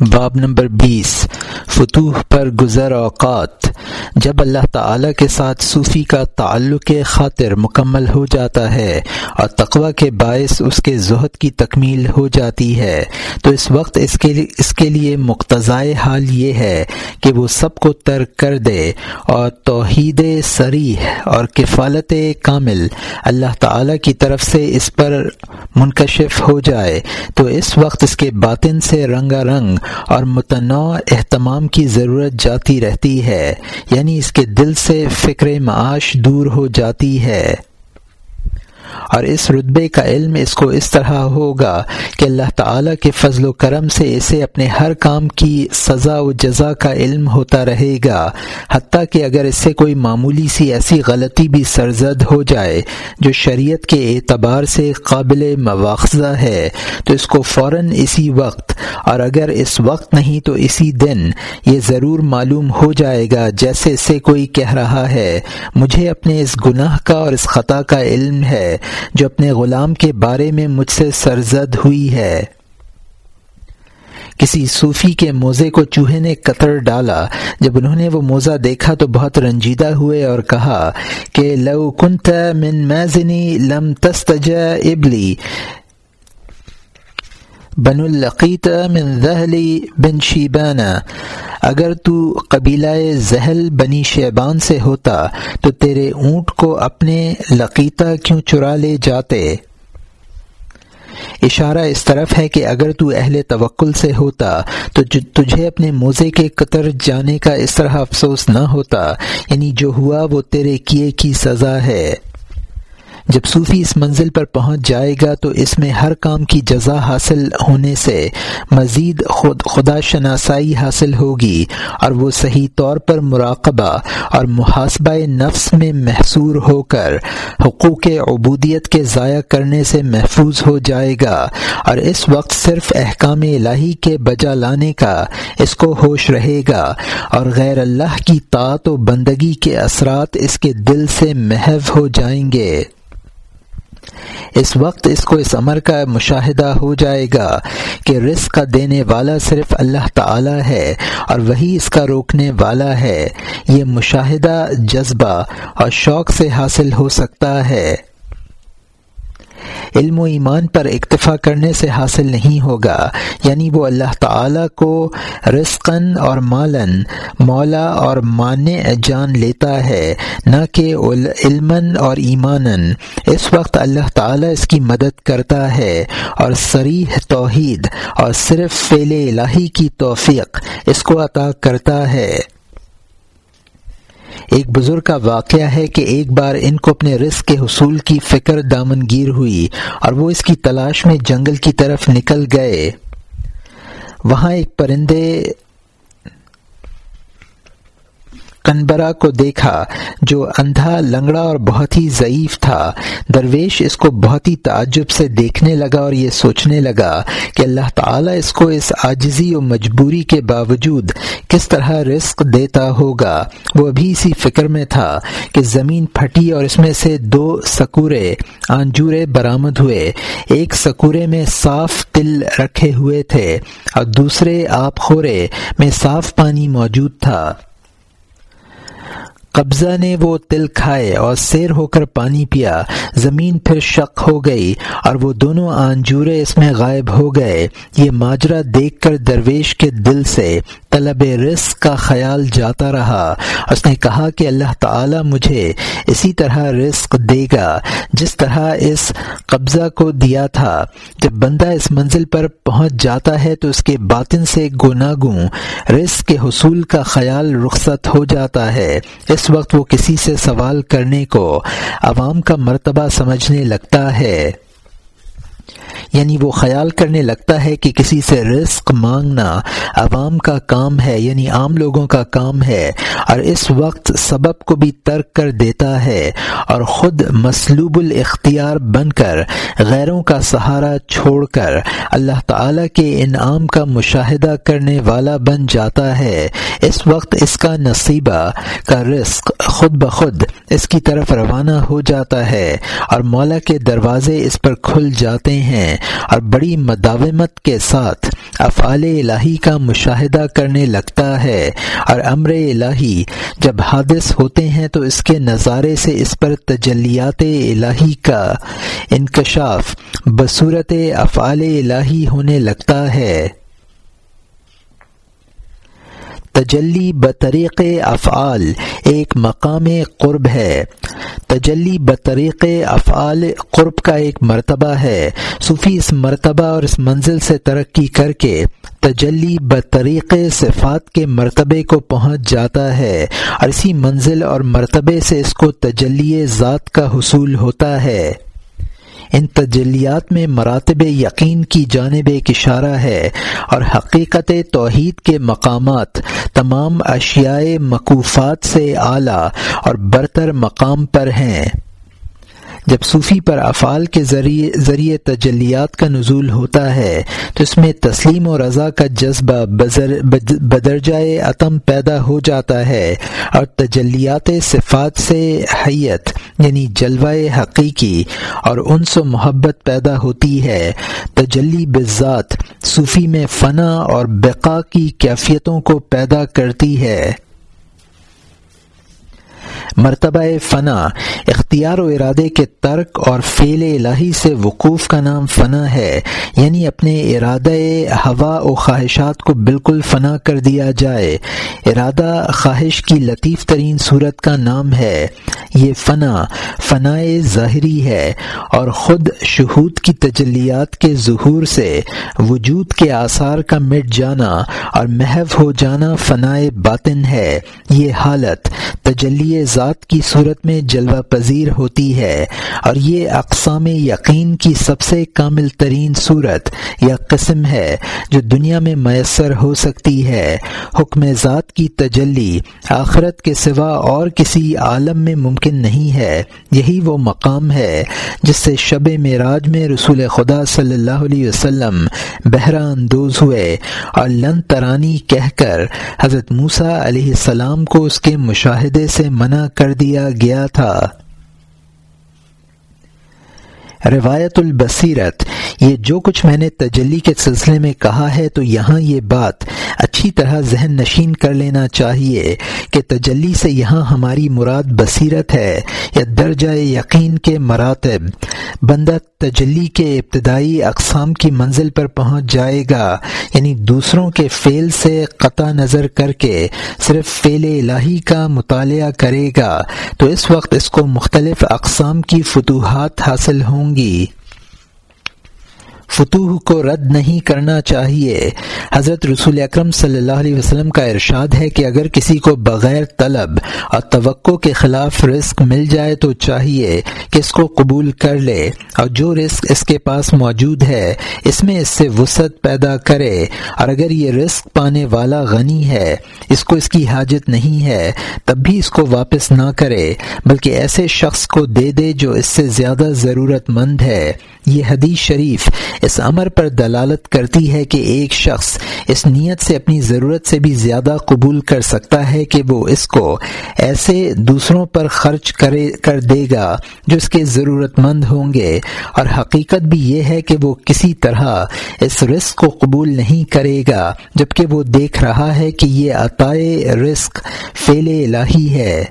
باب نمبر بیس۔ فتوح پر گزر اوقات۔ جب اللہ تعالی کے ساتھ صوفی کا تعلق خاطر مکمل ہو جاتا ہے اور تقوی کے باعث اس کے زہد کی تکمیل ہو جاتی ہے، تو اس وقت اس کے لیے، اس کے لیے مقتضائے حال یہ ہے کہ وہ سب کو ترک کر دے اور توحید سریح اور کفالت کامل اللہ تعالی کی طرف سے اس پر منکشف ہو جائے، تو اس وقت اس کے باطن سے رنگا رنگ اور متنوع اہتمام کی ضرورت جاتی رہتی ہے یعنی اس کے دل سے فکر معاش دور ہو جاتی ہے۔ اور اس رتبے کا علم اس کو اس طرح ہوگا کہ اللہ تعالی کے فضل و کرم سے اسے اپنے ہر کام کی سزا و جزا کا علم ہوتا رہے گا۔ حتیٰ کہ اگر اس سے کوئی معمولی سی ایسی غلطی بھی سرزد ہو جائے جو شریعت کے اعتبار سے قابل مواخذہ ہے، تو اس کو فوراً اسی وقت، اور اگر اس وقت نہیں تو اسی دن یہ ضرور معلوم ہو جائے گا جیسے اسے کوئی کہہ رہا ہے، مجھے اپنے اس گناہ کا اور اس خطا کا علم ہے۔ جو اپنے غلام کے بارے میں مجھ سے سرزد ہوئی ہے۔ کسی صوفی کے موزے کو چوہے نے قطر ڈالا۔ جب انہوں نے وہ موزہ دیکھا تو بہت رنجیدہ ہوئے اور کہا کہ لو کنت من میزنی لم تستج ابلی۔ بن القیت من ذہلی بن شیبانہ اگر تو قبیلہ زہل بنی شیبان سے ہوتا، تو تیرے اونٹ کو اپنے لقیتہ کیوں چرا لے جاتے؟ اشارہ اس طرف ہے کہ اگر تو اہل توکل سے ہوتا، تو تجھے اپنے موزے کے قطر جانے کا اس طرح افسوس نہ ہوتا یعنی جو ہوا وہ تیرے کیے کی سزا ہے۔ جب صوفی اس منزل پر پہنچ جائے گا تو اس میں ہر کام کی جزا حاصل ہونے سے مزید خود خدا شناسائی حاصل ہوگی اور وہ صحیح طور پر مراقبہ اور محاسبہ نفس میں محصور ہو کر حقوق عبودیت کے ضائع کرنے سے محفوظ ہو جائے گا اور اس وقت صرف احکام الہی کے بجا لانے کا اس کو ہوش رہے گا اور غیر اللہ کی طاعت و بندگی کے اثرات اس کے دل سے محو ہو جائیں گے۔ اس وقت اس کو اس امر کا مشاہدہ ہو جائے گا کہ رزق کا دینے والا صرف اللہ تعالی ہے اور وہی اس کا روکنے والا ہے۔ یہ مشاہدہ جذبہ اور شوق سے حاصل ہو سکتا ہے۔ علم و ایمان پر اکتفا کرنے سے حاصل نہیں ہوگا۔ یعنی وہ اللہ تعالی کو رزقن اور مالن مولا اور مانع جان لیتا ہے، نہ کہ علم اور ایمان اس وقت اللہ تعالی اس کی مدد کرتا ہے اور سریح توحید اور صرف فعل الہی کی توفیق اس کو عطا کرتا ہے۔ ایک بزرگ کا واقعہ ہے کہ ایک بار ان کو اپنے رزق کے حصول کی فکر دامنگیر ہوئی اور وہ اس کی تلاش میں جنگل کی طرف نکل گئے۔ وہاں ایک پرندے کنبرا کو دیکھا جو اندھا، لنگڑا اور بہت ہی ضعیف تھا۔ درویش اس کو بہت ہی تعجب سے دیکھنے لگا اور یہ سوچنے لگا کہ اللہ تعالیٰ اس کو اس عاجزی و مجبوری کے باوجود کس طرح رزق دیتا ہوگا۔ وہ ابھی اسی فکر میں تھا کہ زمین پھٹی اور اس میں سے دو سکورے آنجورے برآمد ہوئے۔ ایک سکورے میں صاف تل رکھے ہوئے تھے اور دوسرے آپ خورے میں صاف پانی موجود تھا۔ قبضہ نے وہ تل کھائے اور سیر ہو کر پانی پیا۔ زمین پھر شک ہو گئی اور وہ دونوں آنجورے اس میں غائب ہو گئے۔ یہ ماجرا دیکھ کر درویش کے دل سے طلب رزق کا خیال جاتا رہا۔ اس نے کہا کہ اللہ تعالی مجھے اسی طرح رزق دے گا، جس طرح اس قبضہ کو دیا تھا۔ جب بندہ اس منزل پر پہنچ جاتا ہے تو اس کے باطن سے گناگوں، رزق کے حصول کا خیال رخصت ہو جاتا ہے۔ اس وقت وہ کسی سے سوال کرنے کو عوام کا مرتبہ سمجھنے لگتا ہے۔ یعنی وہ خیال کرنے لگتا ہے کہ کسی سے رزق مانگنا عوام کا کام ہے یعنی عام لوگوں کا کام ہے، اور اس وقت سبب کو بھی ترک کر دیتا ہے اور خود مسلوب الاختیار بن کر غیروں کا سہارا چھوڑ کر اللہ تعالی کے انعام کا مشاہدہ کرنے والا بن جاتا ہے۔ اس وقت اس کا نصیبہ کا رزق خود بخود اس کی طرف روانہ ہو جاتا ہے اور مولا کے دروازے اس پر کھل جاتے ہیں۔ اور بڑی مداومت کے ساتھ افعال الہی کا مشاہدہ کرنے لگتا ہے اور امر الہی جب حادث ہوتے ہیں تو اس کے نظارے سے اس پر تجلیات الہی کا انکشاف بصورت افعال الہی ہونے لگتا ہے۔ تجلی بطریق افعال، ایک مقام قرب ہے۔ تجلی بطریق افعال قرب کا ایک مرتبہ ہے۔ صوفی اس مرتبہ اور اس منزل سے ترقی کر کے تجلی بطریق صفات کے مرتبے کو پہنچ جاتا ہے۔ اور اسی منزل اور مرتبے سے اس کو تجلی ذات کا حصول ہوتا ہے۔ ان تجلیات میں مراتب یقین کی جانب ایک اشارہ ہے اور حقیقت توحید کے مقامات تمام اشیاء مقوفات سے اعلیٰ اور برتر مقام پر ہیں۔ جب صوفی پر افعال کے ذریعے ذریعے تجلیات کا نزول ہوتا ہے، تو اس میں تسلیم و رضا کا جذبہ بدرجۂ عتم پیدا ہو جاتا ہے اور تجلیات صفات سے حیت یعنی جلوہ حقیقی اور انس و محبت پیدا ہوتی ہے۔ تجلی بذات صوفی میں فنا اور بقا کی کیفیتوں کو پیدا کرتی ہے۔ مرتبہ فنا، اختیار و ارادے کے ترک اور فعل الہی سے وقوف کا نام فنا ہے یعنی اپنے ارادہ ہوا و خواہشات کو بالکل فنا کر دیا جائے۔ ارادہ خواہش کی لطیف ترین صورت کا نام ہے۔ یہ فنا فنا ظاہری ہے اور خود شہود کی تجلیات کے ظہور سے وجود کے آثار کا مٹ جانا اور محو ہو جانا فنا باطن ہے۔ یہ حالت تجلی ذات کی صورت میں جلوہ پذیر ہوتی ہے اور یہ اقسام یقین کی سب سے کامل ترین صورت یا قسم ہے جو دنیا میں میسر ہو سکتی ہے۔ حکم ذات کی تجلی آخرت کے سوا اور کسی عالم میں ممکن نہیں ہے۔ یہی وہ مقام ہے جس سے شب معراج میں رسول خدا صلی اللہ علیہ وسلم بہرا اندوز ہوئے اور لن ترانی کہہ کر حضرت موسا علیہ السلام کو اس کے مشاہدے سے منع کر دیا گیا تھا۔ روایت البصیرت، یہ جو کچھ میں نے تجلی کے سلسلے میں کہا ہے تو یہاں یہ بات اچھی طرح ذہن نشین کر لینا چاہیے کہ تجلی سے یہاں ہماری مراد بصیرت ہے یا درجہ یقین کے مراتب۔ بندہ تجلی کے ابتدائی اقسام کی منزل پر پہنچ جائے گا یعنی دوسروں کے فعل سے قطع نظر کر کے صرف فعل الہی کا مطالعہ کرے گا۔ تو اس وقت اس کو مختلف اقسام کی فتوحات حاصل ہوں گی فتوح کو رد نہیں کرنا چاہیے۔ حضرت رسول اکرم صلی اللہ علیہ وسلم کا ارشاد ہے کہ اگر کسی کو بغیر طلب اور توقع کے خلاف رزق مل جائے تو چاہیے کہ اس کو قبول کر لے۔ اور جو رزق اس کے پاس موجود ہے، اس میں اس سے وسعت پیدا کرے۔ اور اگر یہ رزق پانے والا غنی ہے، اس کو اس کی حاجت نہیں ہے، تب بھی اس کو واپس نہ کرے۔ بلکہ ایسے شخص کو دے دے جو اس سے زیادہ ضرورت مند ہے۔ یہ حدیث شریف اس امر پر دلالت کرتی ہے کہ ایک شخص اس نیت سے اپنی ضرورت سے بھی زیادہ قبول کر سکتا ہے کہ وہ اس کو ایسے دوسروں پر خرچ کرے کر دے گا جو اس کے ضرورت مند ہوں گے۔ اور حقیقت بھی یہ ہے کہ وہ کسی طرح اس رزق کو قبول نہیں کرے گا، جبکہ وہ دیکھ رہا ہے کہ یہ عطائے رزق فیل الہی ہے۔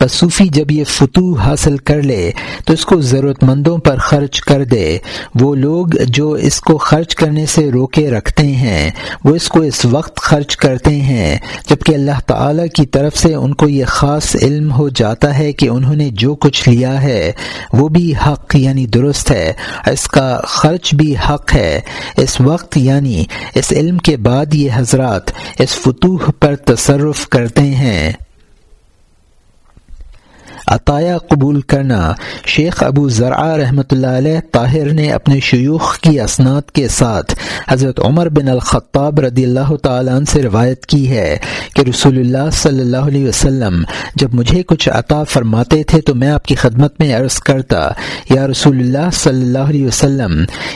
بس صوفی جب یہ فتوح حاصل کر لے تو اس کو ضرورت مندوں پر خرچ کر دے۔ وہ لوگ جو اس کو خرچ کرنے سے روکے رکھتے ہیں، وہ اس کو اس وقت خرچ کرتے ہیں جبکہ اللہ تعالی کی طرف سے ان کو یہ خاص علم ہو جاتا ہے کہ انہوں نے جو کچھ لیا ہے، وہ بھی حق یعنی درست ہے۔ اس کا خرچ بھی حق ہے۔ اس وقت یعنی اس علم کے بعد یہ حضرات اس فتوح پر تصرف کرتے ہیں۔ عطایا قبول کرنا۔ شیخ ابو ذرا رحمۃ اللہ علیہ طاہر نے اپنے شیوخ کی اسناد کے ساتھ حضرت عمر بن الخطاب رضی اللہ تعالیٰ عنہ سے روایت کی ہے کہ رسول اللہ صلی اللہ علیہ وسلم جب مجھے کچھ عطا فرماتے تھے تو میں آپ کی خدمت میں عرض کرتا، یا رسول اللہ صلی اللہ علیہ وسلم،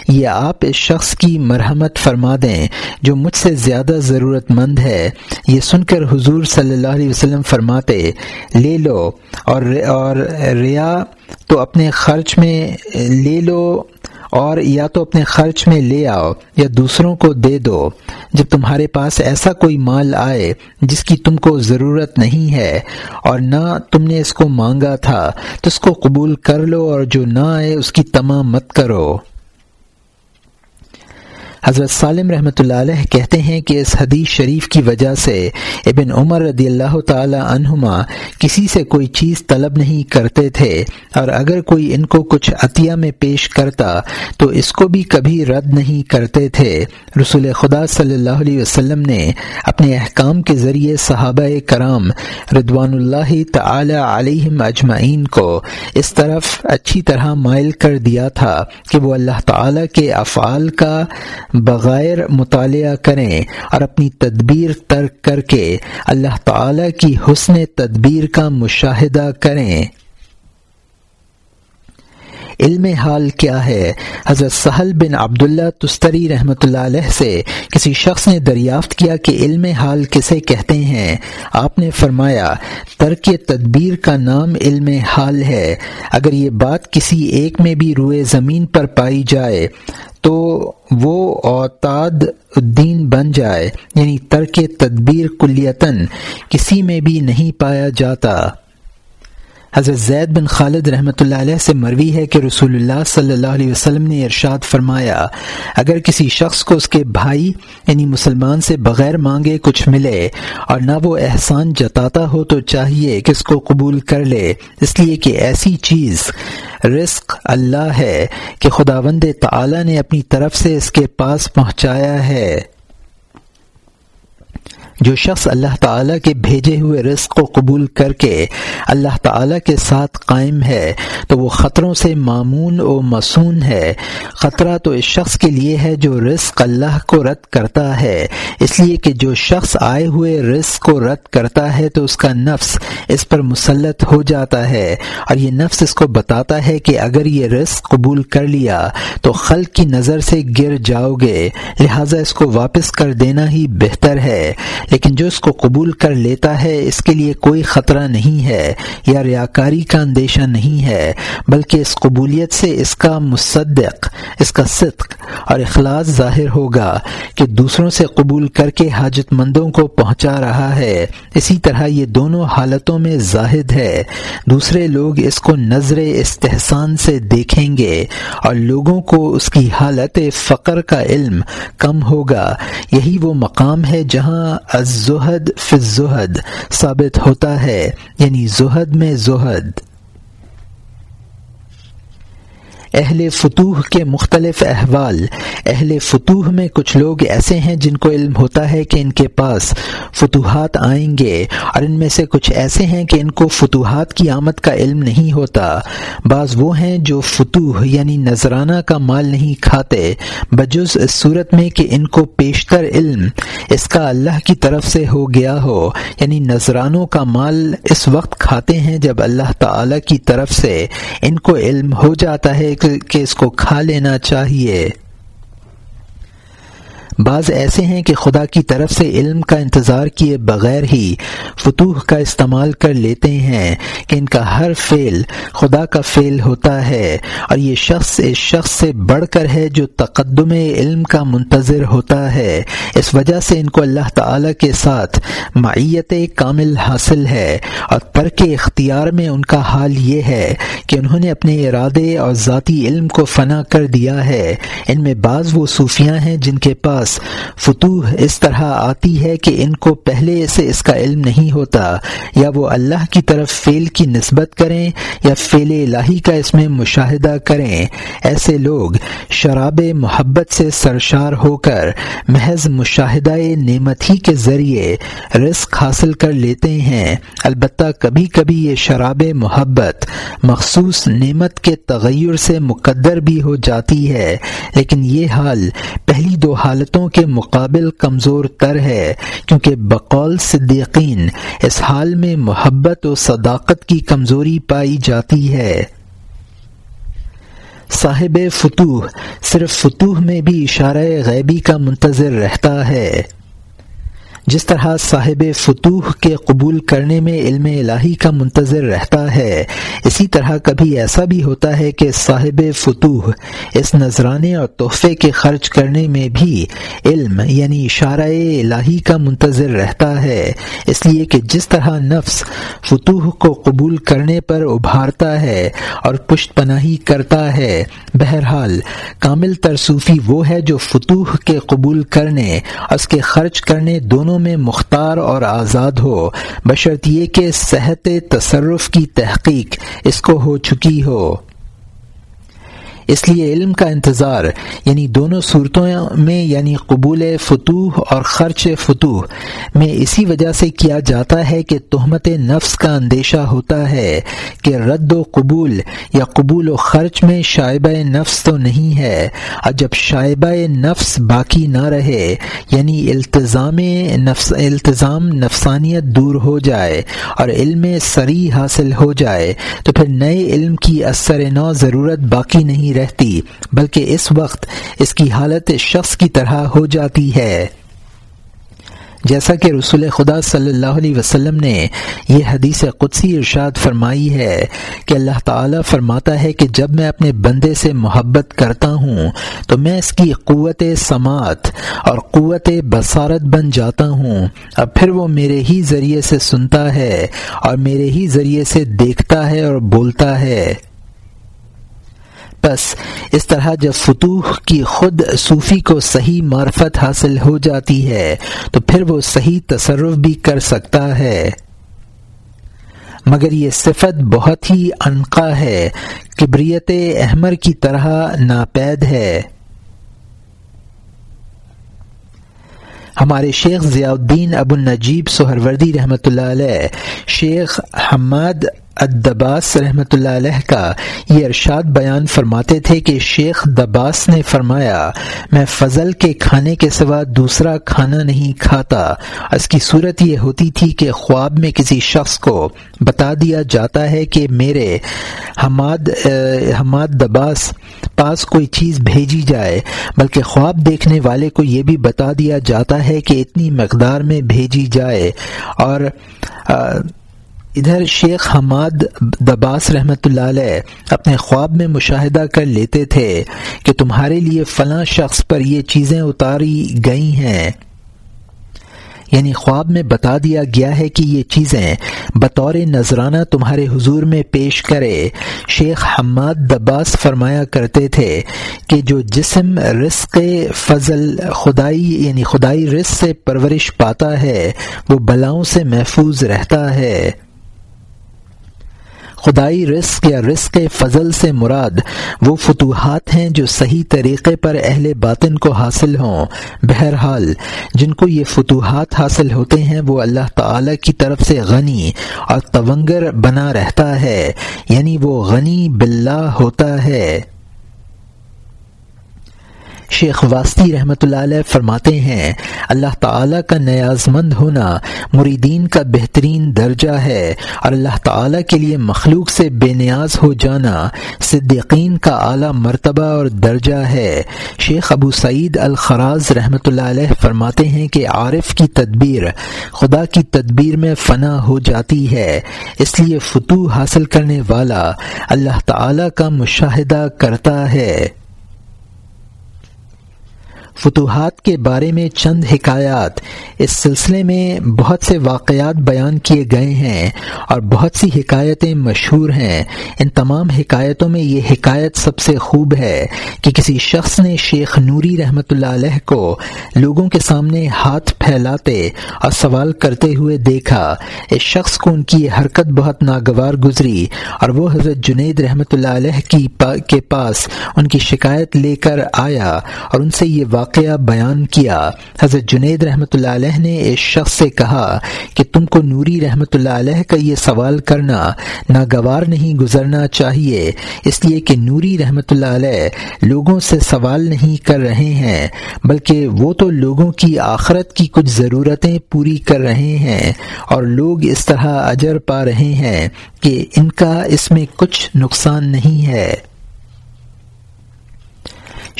یہ آپ اس شخص کی مرحمت فرما دیں جو مجھ سے زیادہ ضرورت مند ہے۔ یہ سن کر حضور صلی اللہ علیہ وسلم فرماتے، لے لو اور اور ریا تو اپنے خرچ میں لے لو اور یا تو اپنے خرچ میں لے آؤ یا دوسروں کو دے دو۔ جب تمہارے پاس ایسا کوئی مال آئے جس کی تم کو ضرورت نہیں ہے اور نہ تم نے اس کو مانگا تھا، تو اس کو قبول کر لو اور جو نہ آئے اس کی تمام مت کرو۔ حضرت سالم رحمۃ اللہ علیہ کہتے ہیں کہ اس حدیث شریف کی وجہ سے ابن عمر رضی اللہ تعالی عنہما کسی سے کوئی چیز طلب نہیں کرتے تھے اور اگر کوئی ان کو کچھ عطیہ میں پیش کرتا تو اس کو بھی کبھی رد نہیں کرتے تھے۔ رسول خدا صلی اللہ علیہ وسلم نے اپنے احکام کے ذریعے صحابہ کرام ردوان اللہ تعالی علیہم اجمعین کو اس طرف اچھی طرح مائل کر دیا تھا کہ وہ اللہ تعالی کے افعال کا بغیر مطالعہ کریں اور اپنی تدبیر ترک کر کے اللہ تعالی کی حسن تدبیر کا مشاہدہ کریں۔ علم حال کیا ہے؟ حضرت سہل بن عبداللہ تستری رحمۃ اللہ علیہ سے کسی شخص نے دریافت کیا کہ علم حال کسے کہتے ہیں؟ آپ نے فرمایا، ترک تدبیر کا نام علم حال ہے۔ اگر یہ بات کسی ایک میں بھی روئے زمین پر پائی جائے تو وہ اوتاد الدین بن جائے یعنی ترک تدبیر کلیتاً، کسی میں بھی نہیں پایا جاتا۔ حضرت زید بن خالد رحمۃ اللہ علیہ سے مروی ہے کہ رسول اللہ صلی اللہ علیہ وسلم نے ارشاد فرمایا، اگر کسی شخص کو اس کے بھائی یعنی مسلمان سے بغیر مانگے کچھ ملے اور نہ وہ احسان جتاتا ہو تو چاہیے کہ اس کو قبول کر لے۔ اس لیے کہ ایسی چیز رزق اللہ ہے کہ خداوند تعالی نے اپنی طرف سے اس کے پاس پہنچایا ہے۔ جو شخص اللہ تعالیٰ کے بھیجے ہوئے رزق کو قبول کر کے اللہ تعالیٰ کے ساتھ قائم ہے، تو وہ خطروں سے معمون و مسون ہے۔ خطرہ تو اس شخص کے لیے ہے جو رزق اللہ کو رد کرتا ہے۔ اس لیے کہ جو شخص آئے ہوئے رزق کو رد کرتا ہے تو اس کا نفس اس پر مسلط ہو جاتا ہے۔ اور یہ نفس اس کو بتاتا ہے کہ اگر یہ رزق قبول کر لیا تو خلق کی نظر سے گر جاؤ گے، لہٰذا اس کو واپس کر دینا ہی بہتر ہے۔ لیکن جو اس کو قبول کر لیتا ہے، اس کے لیے کوئی خطرہ نہیں ہے یا ریاکاری کا اندیشہ نہیں ہے، بلکہ اس قبولیت سے اس کا مصدق، اس کا صدق اور اخلاص ظاہر ہوگا کہ دوسروں سے قبول کر کے حاجت مندوں کو پہنچا رہا ہے۔ اسی طرح یہ دونوں حالتوں میں زاہد ہے۔ دوسرے لوگ اس کو نظر استحسان سے دیکھیں گے اور لوگوں کو اس کی حالت فقر کا علم کم ہوگا۔ یہی وہ مقام ہے جہاں الزہد فی الزہد ثابت ہوتا ہے یعنی زہد میں زہد۔ اہل فتوح کے مختلف احوال۔ اہل فتوح میں کچھ لوگ ایسے ہیں جن کو علم ہوتا ہے کہ ان کے پاس فتوحات آئیں گے اور ان میں سے کچھ ایسے ہیں کہ ان کو فتوحات کی آمد کا علم نہیں ہوتا۔ بعض وہ ہیں جو فتوح یعنی نذرانہ کا مال نہیں کھاتے، بجز اس صورت میں کہ ان کو پیشتر علم اس کا اللہ کی طرف سے ہو گیا ہو۔ یعنی نذرانوں کا مال اس وقت کھاتے ہیں جب اللہ تعالی کی طرف سے ان کو علم ہو جاتا ہے کے اس کو کھا لینا چاہیے۔ بعض ایسے ہیں کہ خدا کی طرف سے علم کا انتظار کیے بغیر ہی فتوح کا استعمال کر لیتے ہیں کہ ان کا ہر فعل خدا کا فعل ہوتا ہے اور یہ شخص اس شخص سے بڑھ کر ہے جو تقدم علم کا منتظر ہوتا ہے۔ اس وجہ سے ان کو اللہ تعالی کے ساتھ معیت کامل حاصل ہے اور ترک اختیار میں ان کا حال یہ ہے کہ انہوں نے اپنے ارادے اور ذاتی علم کو فنا کر دیا ہے۔ ان میں بعض وہ صوفیاں ہیں جن کے پاس فتوح اس طرح آتی ہے کہ ان کو پہلے سے اس کا علم نہیں ہوتا۔ یا وہ اللہ کی طرف فیل کی نسبت کریں یا فیل الہی کا اس میں مشاہدہ کریں۔ ایسے لوگ شراب محبت سے سرشار ہو کر محض مشاہدہ نعمت ہی کے ذریعے رزق حاصل کر لیتے ہیں۔ البتہ کبھی کبھی یہ شراب محبت مخصوص نعمت کے تغیر سے مقدر بھی ہو جاتی ہے۔ لیکن یہ حال پہلی دو حالتوں کے مقابل کمزور تر ہے کیونکہ بقول صدیقین اس حال میں محبت و صداقت کی کمزوری پائی جاتی ہے۔ صاحب فتوح صرف فتوح میں بھی اشارہ غیبی کا منتظر رہتا ہے۔ جس طرح صاحب فتوح کے قبول کرنے میں علم الہی کا منتظر رہتا ہے، اسی طرح کبھی ایسا بھی ہوتا ہے کہ صاحب فتوح اس نذرانے اور تحفے کے خرچ کرنے میں بھی علم یعنی اشارہ الہی کا منتظر رہتا ہے۔ اس لیے کہ جس طرح نفس فتوح کو قبول کرنے پر ابھارتا ہے اور پشت پناہی کرتا ہے، بہرحال کامل ترصوفی وہ ہے جو فتوح کے قبول کرنے اس کے خرچ کرنے دونوں میں مختار اور آزاد ہو۔ بشرط یہ کہ صحت تصرف کی تحقیق اس کو ہو چکی ہو۔ اس لیے علم کا انتظار یعنی دونوں صورتوں میں یعنی قبول فتوح اور خرچ فتوح میں اسی وجہ سے کیا جاتا ہے کہ تہمت نفس کا اندیشہ ہوتا ہے کہ رد و قبول یا قبول و خرچ میں شائبہ نفس تو نہیں ہے۔ اور جب شائبہ نفس باقی نہ رہے یعنی التظام نفس التظام نفسانیت دور ہو جائے اور علم سری حاصل ہو جائے، تو پھر نئے علم کی اثر نو ضرورت باقی نہیں رہتی، بلکہ اس وقت اس کی حالت شخص کی طرح ہو جاتی ہے۔ جیسا کہ رسول خدا صلی اللہ علیہ وسلم نے یہ حدیث قدسی ارشاد فرمائی ہے کہ اللہ تعالیٰ فرماتا ہے کہ جب میں اپنے بندے سے محبت کرتا ہوں، تو میں اس کی قوت سماعت اور قوت بصارت بن جاتا ہوں۔ اب پھر وہ میرے ہی ذریعے سے سنتا ہے اور میرے ہی ذریعے سے دیکھتا ہے اور بولتا ہے۔ بس اس طرح جب فتوح کی خود صوفی کو صحیح معرفت حاصل ہو جاتی ہے، تو پھر وہ صحیح تصرف بھی کر سکتا ہے۔ مگر یہ صفت بہت ہی انقا ہے، کبریت احمر کی طرح ناپید ہے۔ ہمارے شیخ ضیاء الدین ابو النجیب سہروردی رحمۃ اللہ علیہ، شیخ حماد ادباس رحمۃ اللہ علیہ کا یہ ارشاد بیان فرماتے تھے کہ شیخ دباس نے فرمایا، میں فضل کے کھانے کے سوا دوسرا کھانا نہیں کھاتا۔ اس کی صورت یہ ہوتی تھی کہ خواب میں کسی شخص کو بتا دیا جاتا ہے کہ میرے حماد حماد دباس پاس کوئی چیز بھیجی جائے، بلکہ خواب دیکھنے والے کو یہ بھی بتا دیا جاتا ہے کہ اتنی مقدار میں بھیجی جائے اور ادھر شیخ حماد دباس رحمۃ اللہ علیہ اپنے خواب میں مشاہدہ کر لیتے تھے کہ تمہارے لیے فلاں شخص پر یہ چیزیں اتاری گئی ہیں۔ یعنی خواب میں بتا دیا گیا ہے کہ یہ چیزیں بطور نذرانہ تمہارے حضور میں پیش کرے۔ شیخ حماد دباس فرمایا کرتے تھے کہ جو جسم رزق فضل خدائی یعنی خدائی رزق سے پرورش پاتا ہے، وہ بلاؤں سے محفوظ رہتا ہے۔ خدائی رزق یا رزق فضل سے مراد وہ فتوحات ہیں جو صحیح طریقے پر اہل باطن کو حاصل ہوں۔ بہرحال، جن کو یہ فتوحات حاصل ہوتے ہیں، وہ اللہ تعالی کی طرف سے غنی اور تونگر بنا رہتا ہے یعنی وہ غنی باللہ ہوتا ہے۔ شیخ واسطی رحمۃ اللہ علیہ فرماتے ہیں، اللہ تعالیٰ کا نیاز مند ہونا مریدین کا بہترین درجہ ہے اور اللہ تعالیٰ کے لیے مخلوق سے بے نیاز ہو جانا صدیقین کا اعلیٰ مرتبہ اور درجہ ہے۔ شیخ ابو سعید الخراز رحمۃ اللہ علیہ فرماتے ہیں کہ عارف کی تدبیر خدا کی تدبیر میں فنا ہو جاتی ہے، اس لیے فتوح حاصل کرنے والا اللہ تعالیٰ کا مشاہدہ کرتا ہے۔ فتوحات کے بارے میں چند حکایات اس سلسلے میں بہت سے واقعات بیان کیے گئے ہیں اور بہت سی حکایتیں مشہور ہیں۔ ان تمام حکایتوں میں یہ حکایت سب سے خوب ہے کہ کسی شخص نے شیخ نوری رحمۃ اللہ علیہ کو لوگوں کے سامنے ہاتھ پھیلاتے اور سوال کرتے ہوئے دیکھا۔ اس شخص کو ان کی یہ حرکت بہت ناگوار گزری اور وہ حضرت جنید رحمۃ اللہ علیہ کی پا کے پاس ان کی شکایت لے کر آیا اور ان سے یہ واقع واقعہ بیان کیا۔ حضرت جنید رحمۃ اللہ علیہ نے اس شخص سے کہا کہ تم کو نوری رحمۃ اللہ علیہ کا یہ سوال کرنا ناگوار نہیں، گزرنا چاہیے۔ اس لیے کہ نوری رحمۃ اللہ علیہ لوگوں سے سوال نہیں کر رہے ہیں، بلکہ وہ تو لوگوں کی آخرت کی کچھ ضرورتیں پوری کر رہے ہیں۔ اور لوگ اس طرح اجر پا رہے ہیں کہ ان کا اس میں کچھ نقصان نہیں ہے۔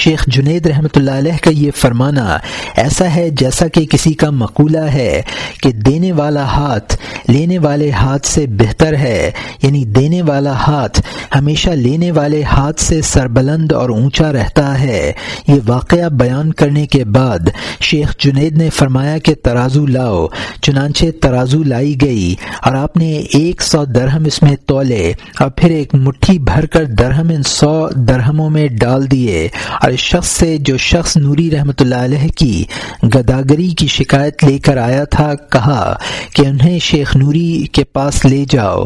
شیخ جنید رحمۃ اللہ علیہ کا یہ فرمانا، ایسا ہے جیسا کہ کسی کا مقولہ ہے کہ دینے والا ہاتھ لینے والے ہاتھ سے بہتر ہے یعنی دینے والا ہاتھ ہمیشہ لینے والے ہاتھ سے سربلند اور اونچا رہتا ہے۔ یہ واقعہ بیان کرنے کے بعد شیخ جنید نے فرمایا کہ ترازو لاؤ، چنانچہ ترازو لائی گئی اور آپ نے ایک سو درہم اس میں تولے اور پھر ایک مٹھی بھر کر درہم ان سو درہموں میں ڈال دیے اور ہر شخص سے جو شخص نوری رحمۃ اللہ علیہ کی گداگری کی شکایت لے کر آیا تھا، کہا کہ انہیں شیخ نوری کے پاس لے جاؤ۔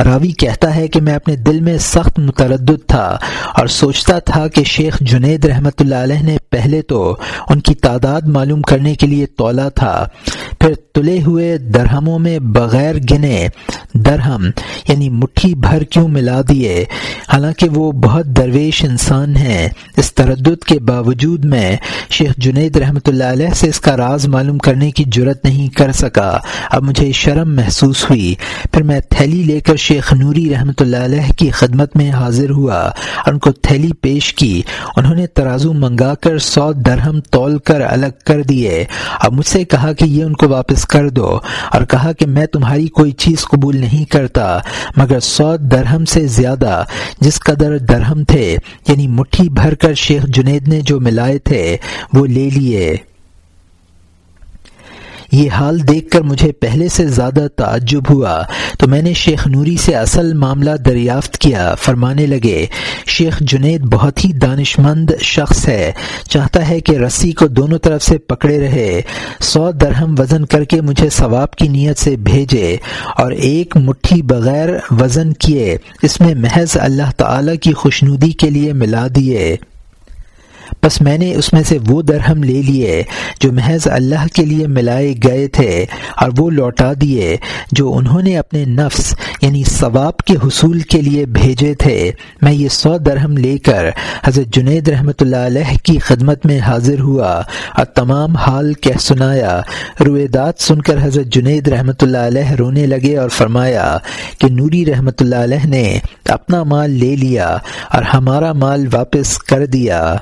راوی کہتا ہے کہ میں اپنے دل میں سخت متردد تھا اور سوچتا تھا کہ شیخ جنید رحمۃ اللہ علیہ نے پہلے تو ان کی تعداد معلوم کرنے کے لیے تولا تھا، پھر تلے ہوئے درہموں میں بغیر گنے درہم یعنی مٹھی بھر کیوں ملا دیے؟ حالانکہ وہ بہت درویش انسان ہیں۔ اس تردد کے باوجود میں شیخ جنید رحمۃ اللہ علیہ سے اس کا راز معلوم کرنے کی جرت نہیں کر سکا۔ اب مجھے شرم محسوس ہوئی۔ پھر میں تھیلی لے کر شیخ نوری رحمۃ اللہ علیہ کی خدمت میں حاضر ہوا اور ان کو تھیلی پیش کی۔ انہوں نے ترازو منگا کر سو درہم تول کر الگ کر دیے۔ اور مجھ سے کہا کہ یہ ان کو واپس کر دو اور کہا کہ میں تمہاری کوئی چیز قبول نہیں کرتا، مگر سو درہم سے زیادہ جس قدر درہم تھے یعنی مٹھی بھر کر شیخ جنید نے جو ملائے تھے، وہ لے لیے۔ یہ حال دیکھ کر مجھے پہلے سے زیادہ تعجب ہوا۔ تو میں نے شیخ نوری سے اصل معاملہ دریافت کیا۔ فرمانے لگے، شیخ جنید بہت ہی دانش مند شخص ہے۔ چاہتا ہے کہ رسی کو دونوں طرف سے پکڑے رہے۔ سو درہم وزن کر کے مجھے ثواب کی نیت سے بھیجے اور ایک مٹھی بغیر وزن کیے۔ اس میں محض اللہ تعالی کی خوشنودی کے لیے ملا دیے۔ بس میں نے اس میں سے وہ درہم لے لیے جو محض اللہ کے لیے ملائے گئے تھے اور وہ لوٹا دیے جو انہوں نے اپنے نفس یعنی ثواب کے حصول کے لیے بھیجے تھے۔ میں یہ سو درہم لے کر حضرت جنید رحمۃ اللہ علیہ کی خدمت میں حاضر ہوا اور تمام حال کہہ سنایا۔ رویدات سن کر حضرت جنید رحمۃ اللہ علیہ رونے لگے اور فرمایا کہ نوری رحمۃ اللہ علیہ نے اپنا مال لے لیا اور ہمارا مال واپس کر دیا۔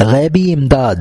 غیبی امداد۔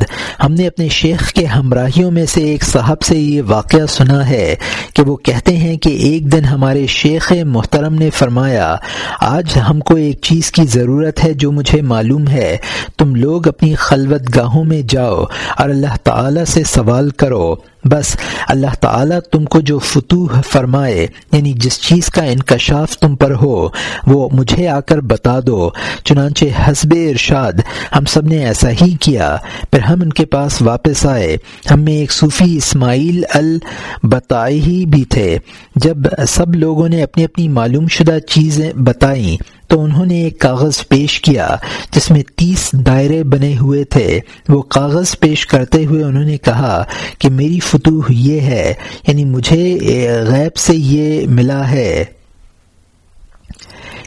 ہم نے اپنے شیخ کے ہمراہیوں میں سے ایک صاحب سے یہ واقعہ سنا ہے کہ وہ کہتے ہیں کہ ایک دن ہمارے شیخ محترم نے فرمایا، آج ہم کو ایک چیز کی ضرورت ہے جو مجھے معلوم ہے۔ تم لوگ اپنی خلوت گاہوں میں جاؤ اور اللہ تعالی سے سوال کرو۔ بس اللہ تعالیٰ تم کو جو فتوح فرمائے یعنی جس چیز کا انکشاف تم پر ہو، وہ مجھے آ کر بتا دو۔ چنانچہ حسب ارشاد، ہم سب نے ایسا ہی کیا، پھر ہم ان کے پاس واپس آئے۔ ہم میں ایک صوفی اسماعیل البتائی بھی تھے۔ جب سب لوگوں نے اپنی اپنی معلوم شدہ چیزیں بتائیں تو انہوں نے ایک کاغذ پیش کیا جس میں تیس دائرے بنے ہوئے تھے۔ وہ کاغذ پیش کرتے ہوئے انہوں نے کہا کہ میری فتوح یہ ہے یعنی مجھے غیب سے یہ ملا ہے۔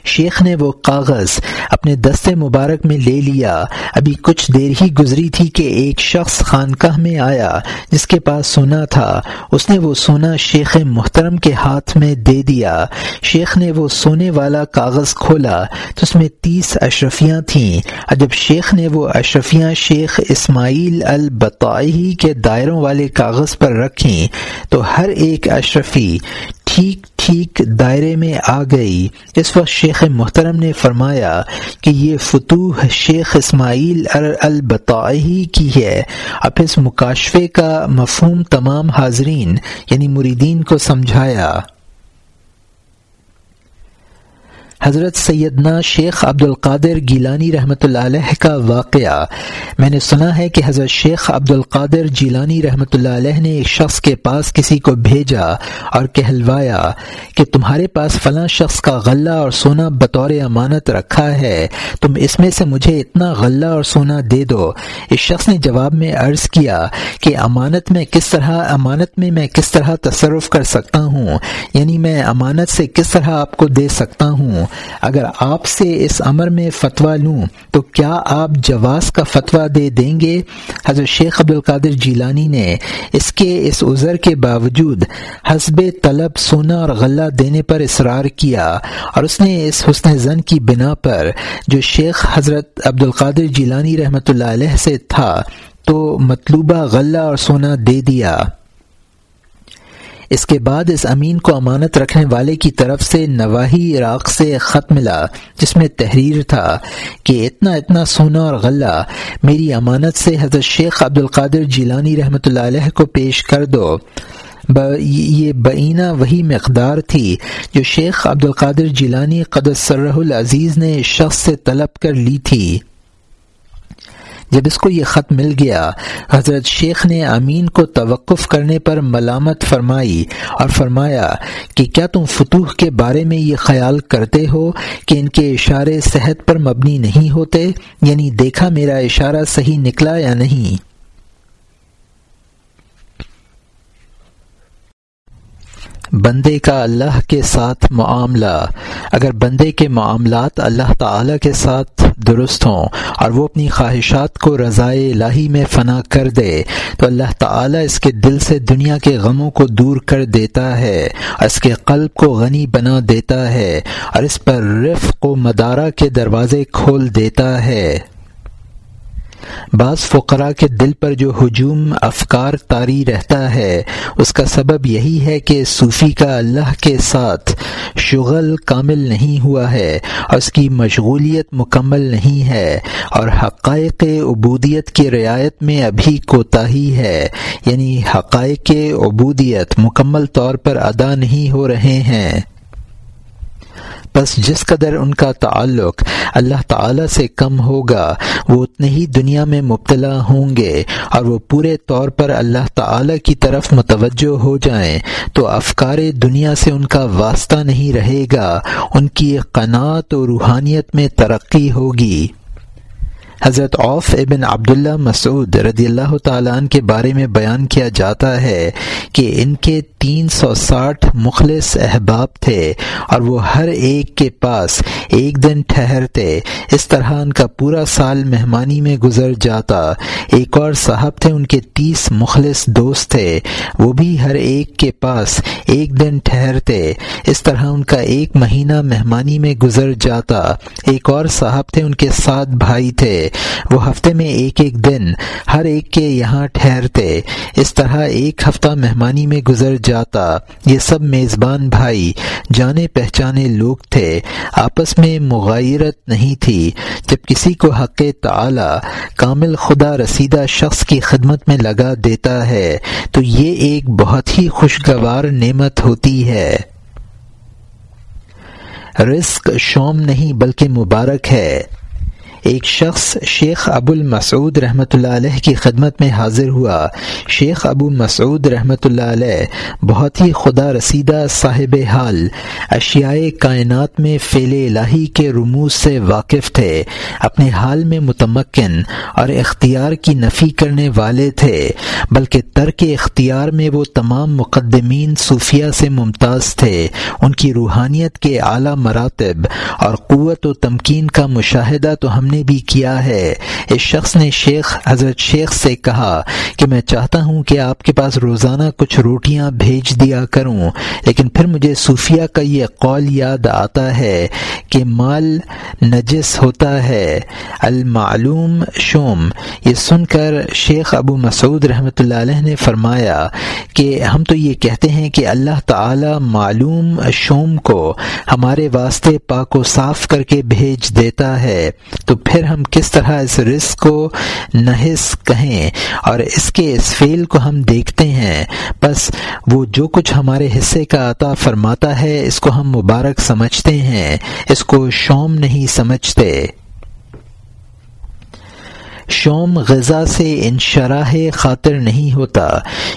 شیخ نے وہ کاغذ اپنے دستے مبارک میں لے لیا۔ ابھی کچھ دیر ہی گزری تھی کہ ایک شخص خانقاہ میں آیا جس کے پاس سونا تھا۔ اس نے وہ سونا شیخ محترم کے ہاتھ میں دے دیا۔ شیخ نے وہ سونے والا کاغذ کھولا تو اس میں تیس اشرفیاں تھیں۔ اور جب شیخ نے وہ اشرفیاں شیخ اسماعیل البطائی کے دائروں والے کاغذ پر رکھیں تو ہر ایک اشرفی ٹھیک ٹھیک دائرے میں آ گئی۔ اس وقت شیخ محترم نے فرمایا کہ یہ فتوح شیخ اسماعیل البطائی کی ہے۔ اب اس مکاشفے کا مفہوم تمام حاضرین یعنی مریدین کو سمجھایا۔ حضرت سیدنا شیخ عبد القادر گیلانی رحمۃ اللہ علیہ کا واقعہ۔ میں نے سنا ہے کہ حضرت شیخ عبد القادر جیلانی رحمۃ اللہ علیہ نے ایک شخص کے پاس کسی کو بھیجا اور کہلوایا کہ تمہارے پاس فلاں شخص کا غلہ اور سونا بطور امانت رکھا ہے، تم اس میں سے مجھے اتنا غلہ اور سونا دے دو۔ اس شخص نے جواب میں عرض کیا کہ امانت میں کس طرح، امانت میں میں کس طرح تصرف کر سکتا ہوں؟ یعنی میں امانت سے کس طرح آپ کو دے سکتا ہوں؟ اگر آپ سے اس امر میں فتویٰ لوں، تو کیا آپ جواز کا فتویٰ دے دیں گے؟ حضرت شیخ عبد القادر جیلانی نے اس کے اس عذر کے باوجود حسب طلب سونا اور غلہ دینے پر اصرار کیا اور اس نے اس حسن زن کی بنا پر جو شیخ حضرت عبد القادر جیلانی رحمۃ اللہ علیہ سے تھا، تو مطلوبہ غلہ اور سونا دے دیا۔ اس کے بعد اس امین کو امانت رکھنے والے کی طرف سے نواحی عراق سے خط ملا، جس میں تحریر تھا کہ اتنا اتنا سونا اور غلہ، میری امانت سے حضرت شیخ عبد القادر جیلانی رحمۃ اللہ علیہ کو پیش کر دو۔ یہ بعینہ وہی مقدار تھی جو شیخ عبد القادر جیلانی سرہ العزیز نے اس شخص سے طلب کر لی تھی۔ جب اس کو یہ خط مل گیا، حضرت شیخ نے امین کو توقف کرنے پر ملامت فرمائی اور فرمایا کہ کیا تم فتوح کے بارے میں یہ خیال کرتے ہو کہ ان کے اشارے صحت پر مبنی نہیں ہوتے؟ یعنی دیکھا میرا اشارہ صحیح نکلا یا نہیں؟ بندے کا اللہ کے ساتھ معاملہ۔ اگر بندے کے معاملات اللہ تعالی کے ساتھ درست ہوں اور وہ اپنی خواہشات کو رضائے الہی میں فنا کر دے، تو اللہ تعالی اس کے دل سے دنیا کے غموں کو دور کر دیتا ہے، اور اس کے قلب کو غنی بنا دیتا ہے، اور اس پر رفق و مدارہ کے دروازے کھول دیتا ہے۔ بعض فقراء کے دل پر جو ہجوم، افکار، طاری رہتا ہے، اس کا سبب یہی ہے کہ صوفی کا اللہ کے ساتھ شغل کامل نہیں ہوا ہے اور اس کی مشغولیت مکمل نہیں ہے اور حقائق عبودیت کی رعایت میں ابھی کوتاہی ہے۔ یعنی حقائق عبودیت مکمل طور پر ادا نہیں ہو رہے ہیں۔ بس جس قدر ان کا تعلق اللہ تعالی سے کم ہوگا، وہ اتنے ہی دنیا میں مبتلا ہوں گے اور وہ پورے طور پر اللہ تعالی کی طرف متوجہ ہو جائیں، تو افکار دنیا سے ان کا واسطہ نہیں رہے گا، ان کی قناعت و روحانیت میں ترقی ہوگی۔ حضرت عوف ابن عبداللہ مسعود رضی اللہ تعالیٰ عنہ کے بارے میں بیان کیا جاتا ہے کہ ان کے تین سو ساٹھ مخلص احباب تھے اور وہ ہر ایک کے پاس ایک دن ٹھہرتے، اس طرح ان کا پورا سال مہمانی میں گزر جاتا۔ ایک اور صاحب تھے، ان کے تیس مخلص دوست تھے۔ وہ بھی ہر ایک کے پاس ایک دن ٹھہرتے، اس طرح ان کا ایک مہینہ مہمانی میں گزر جاتا۔ ایک اور صاحب تھے، ان کے سات بھائی تھے۔ وہ ہفتے میں ایک ایک دن ہر ایک کے یہاں ٹھہرتے، اس طرح ایک ہفتہ مہمانی میں گزر جاتا۔ یہ سب میزبان بھائی، جانے پہچانے لوگ تھے۔ آپس میں مغیرت نہیں تھی۔ جب کسی کو حق تعلی کامل خدا رسیدہ شخص کی خدمت میں لگا دیتا ہے، تو یہ ایک بہت ہی خوشگوار نعمت ہوتی ہے۔ رزق شوم نہیں بلکہ مبارک ہے۔ ایک شخص شیخ ابو المسعود رحمۃ اللہ علیہ کی خدمت میں حاضر ہوا۔ شیخ ابو مسعود رحمۃ اللہ علیہ بہت ہی خدا رسیدہ صاحب حال، اشیاء کائنات میں فیل الہی کے رموز سے واقف تھے، اپنے حال میں متمکن اور اختیار کی نفی کرنے والے تھے، بلکہ ترک اختیار میں وہ تمام مقدمین صوفیہ سے ممتاز تھے۔ ان کی روحانیت کے اعلیٰ مراتب اور قوت و تمکین کا مشاہدہ تو ہم نے نے بھی کیا ہے۔ اس شخص نے شیخ، حضرت شیخ سے کہا کہ میں چاہتا ہوں کہ آپ کے پاس روزانہ کچھ روٹیاں بھیج دیا کروں، لیکن پھر مجھے صوفیہ کا یہ قول یاد آتا ہے کہ مال نجس ہوتا ہے۔ المعلوم شوم۔ یہ سن کر شیخ ابو مسعود رحمۃ اللہ علیہ نے فرمایا کہ ہم تو یہ کہتے ہیں کہ اللہ تعالی معلوم شوم کو ہمارے واسطے پاک و صاف کر کے بھیج دیتا ہے۔ تو پھر ہم کس طرح اس رزق کو نہس کہیں اور اس کے اس فیل کو ہم دیکھتے ہیں؟ بس وہ جو کچھ ہمارے حصے کا عطا فرماتا ہے، اس کو ہم مبارک سمجھتے ہیں، اس کو شوم نہیں سمجھتے۔ شوم غذا سے انشراح خاطر نہیں ہوتا۔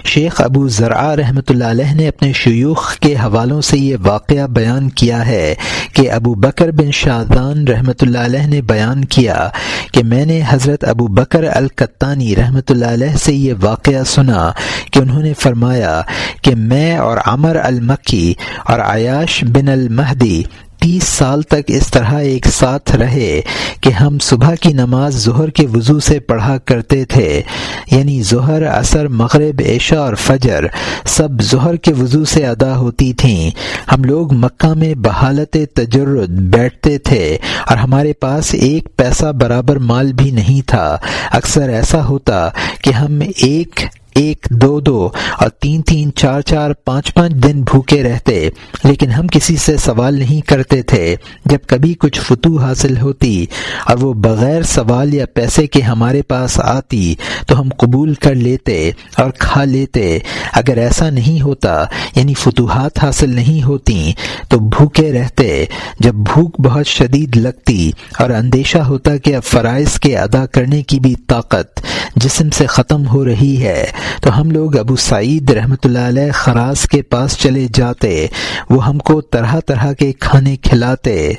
شیخ ابو ذرا رحمۃ اللہ علیہ نے اپنے شیوخ کے حوالوں سے یہ واقعہ بیان کیا ہے کہ ابو بکر بن شاہدان رحمۃ اللہ علیہ نے بیان کیا کہ میں نے حضرت ابو بکر القطانی رحمۃ اللہ علیہ سے یہ واقعہ سنا کہ انہوں نے فرمایا کہ میں اور عمر المکی اور عیاش بن المہدی تیس سال تک اس طرح ایک ساتھ رہے کہ ہم صبح کی نماز ظہر کے وضو سے پڑھا کرتے تھے۔ یعنی ظہر اثر مغرب، عشاء اور فجر سب ظہر کے وضو سے ادا ہوتی تھیں۔ ہم لوگ مکہ میں بحالت تجرد بیٹھتے تھے اور ہمارے پاس ایک پیسہ برابر مال بھی نہیں تھا۔ اکثر ایسا ہوتا کہ ہم ایک ایک دو دو اور تین تین چار چار پانچ پانچ دن بھوکے رہتے، لیکن ہم کسی سے سوال نہیں کرتے تھے جب کبھی کچھ فتو حاصل ہوتی اور وہ بغیر سوال یا پیسے کے ہمارے پاس آتی تو ہم قبول کر لیتے اور کھا لیتے۔ اگر ایسا نہیں ہوتا یعنی فتوحات حاصل نہیں ہوتی تو بھوکے رہتے۔ جب بھوک بہت شدید لگتی اور اندیشہ ہوتا کہ اب فرائض کے ادا کرنے کی بھی طاقت جسم سے ختم ہو رہی ہے تو ہم لوگ ابو سعید رحمۃ اللہ علیہ خراز کے پاس چلے جاتے، وہ ہم کو طرح طرح کے کھانے کھلاتے۔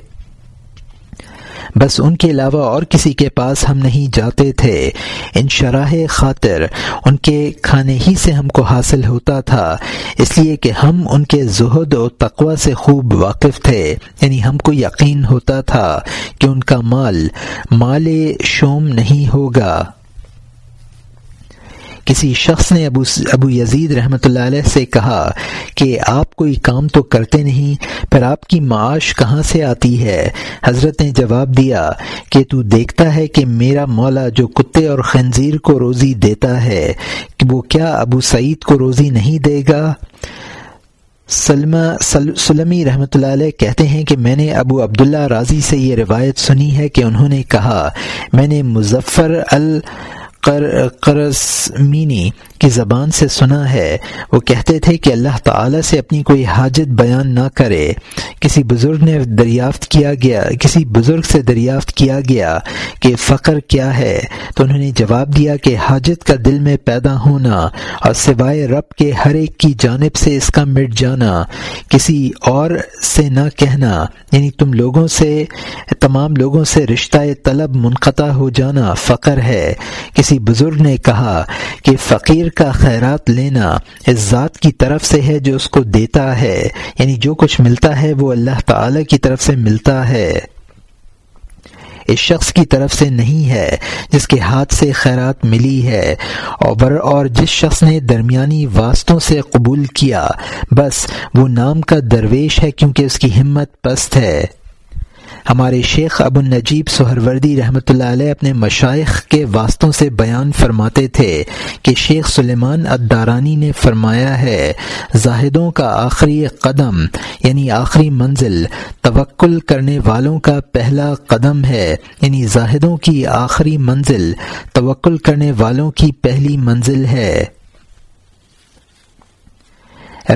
بس ان کے علاوہ اور کسی کے پاس ہم نہیں جاتے تھے۔ ان شراہ خاطر ان کے کھانے ہی سے ہم کو حاصل ہوتا تھا، اس لیے کہ ہم ان کے زہد و تقوی سے خوب واقف تھے۔ یعنی ہم کو یقین ہوتا تھا کہ ان کا مال مال شوم نہیں ہوگا۔ کسی شخص نے ابو ابو یزید رحمۃ اللہ علیہ سے کہا کہ آپ کوئی کام تو کرتے نہیں پھر آپ کی معاش کہاں سے آتی ہے؟ حضرت نے جواب دیا کہ تو دیکھتا ہے کہ میرا مولا جو کتے اور خنزیر کو روزی دیتا ہے کہ وہ کیا ابو سعید کو روزی نہیں دے گا؟ سلمہ سلمی رحمۃ اللہ علیہ کہتے ہیں کہ میں نے ابو عبداللہ راضی سے یہ روایت سنی ہے کہ انہوں نے کہا، میں نے مظفر ال قرسمینی کی زبان سے سنا ہے۔ وہ کہتے تھے کہ اللہ تعالی سے اپنی کوئی حاجت بیان نہ کرے۔ کسی بزرگ نے دریافت کیا گیا، کسی بزرگ سے دریافت کیا گیا کہ فقر کیا ہے، تو انہوں نے جواب دیا کہ حاجت کا دل میں پیدا ہونا اور سوائے رب کے ہر ایک کی جانب سے اس کا مٹ جانا۔ کسی اور سے نہ کہنا یعنی تم لوگوں سے، تمام لوگوں سے رشتہ طلب منقطع ہو جانا فقر ہے۔ کسی بزرگ نے کہا کہ فقیر کا خیرات لینا اس ذات کی طرف سے ہے جو اس کو دیتا ہے۔ یعنی جو کچھ ملتا ہے وہ اللہ تعالی کی طرف سے ملتا ہے۔ اس شخص کی طرف سے نہیں ہے جس کے ہاتھ سے خیرات ملی ہے۔ اور جس شخص نے درمیانی واسطوں سے قبول کیا، بس وہ نام کا درویش ہے کیونکہ اس کی ہمت پست ہے۔ ہمارے شیخ ابو النجیب سہروردی رحمۃ اللہ علیہ اپنے مشائق کے واسطوں سے بیان فرماتے تھے کہ شیخ سلیمان ادارانی نے فرمایا ہے، زاہدوں کا آخری قدم یعنی آخری منزل، توکل کرنے والوں کا پہلا قدم ہے یعنی زاہدوں کی آخری منزل، توکل کرنے والوں کی پہلی منزل ہے۔